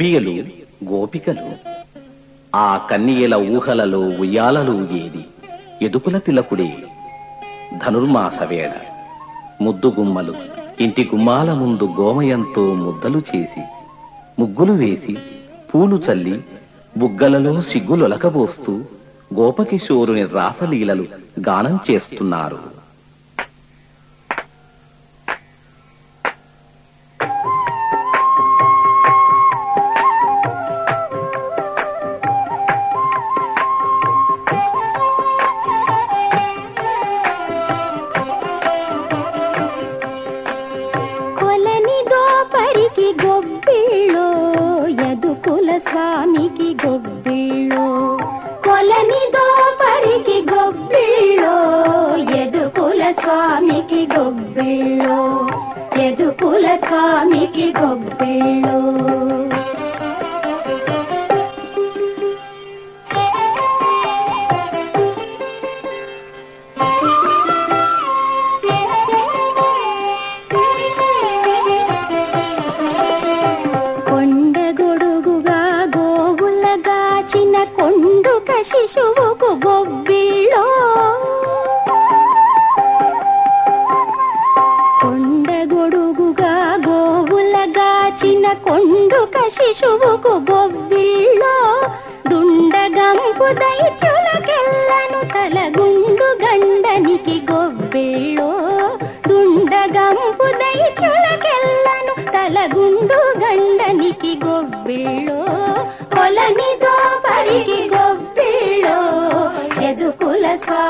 గొబ్బియలు గోపికలు. ఆ కన్యల ఊహలలో ఉయ్యాలలు ఏది ఎదుకుల తిలకుడే ధనుర్మాస వేళ. ఇంటి గుమ్మాల ముందు గోమయంతో ముద్దలు చేసి ముగ్గులు వేసి పూలు చల్లి బుగ్గలలో సిగ్గులొలకబోస్తూ గోపకిశోరుని రాసలీలలు గానం చేస్తున్నారు. యదుకుల స్వామికి గొబ్బిళ్ళో కొలని దోపరికి గొబ్బిళ్ళో యదుకుల స్వామికి గొబ్బిళ్ళో యదుకుల స్వామికి గొబ్బిళ్ళో కొండగొడుగుగా గోవుల చిన్న కొండుక శిశువుకు గొబ్బిళ్ళో దుండగంపు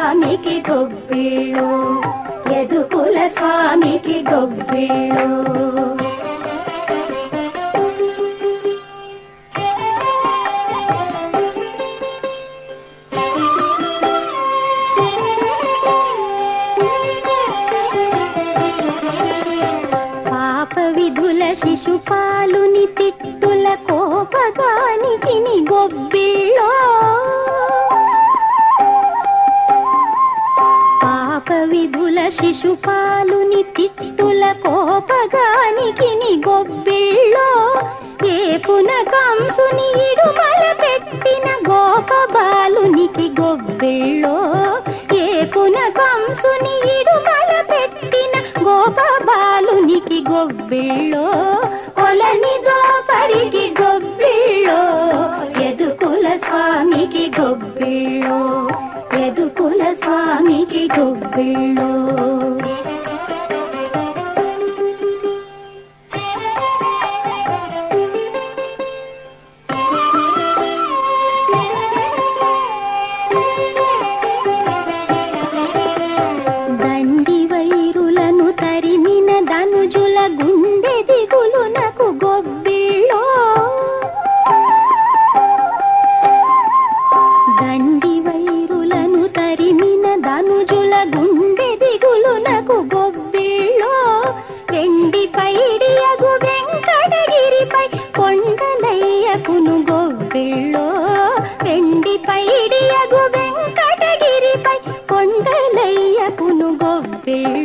స్వామికి గొబ్బిళ్ళు ఎదుకుల స్వామికి గొబ్బిళ్ళు విధుల శిశుపాలుని తిట్టుల కోపగానికి గొబ్బిళ్ళో శిశుపాలుని తిట్టుల కోపగానికి గొబ్బిళ్ళో ఏపున కంసుని ఇడుమల పెట్టిన గోపబాలునికి గొబ్బిళ్ళో ఏపున కంసుని ఇడుమల పెట్టిన గోప బాలునికి గొబ్బిళ్ళో కొలని దోపరికి గొబ్బిళ్ళో ఎదుకుల స్వామికి గొబ్బిళ్ళో. కులస్వామికి స్వామికి பிள்ளை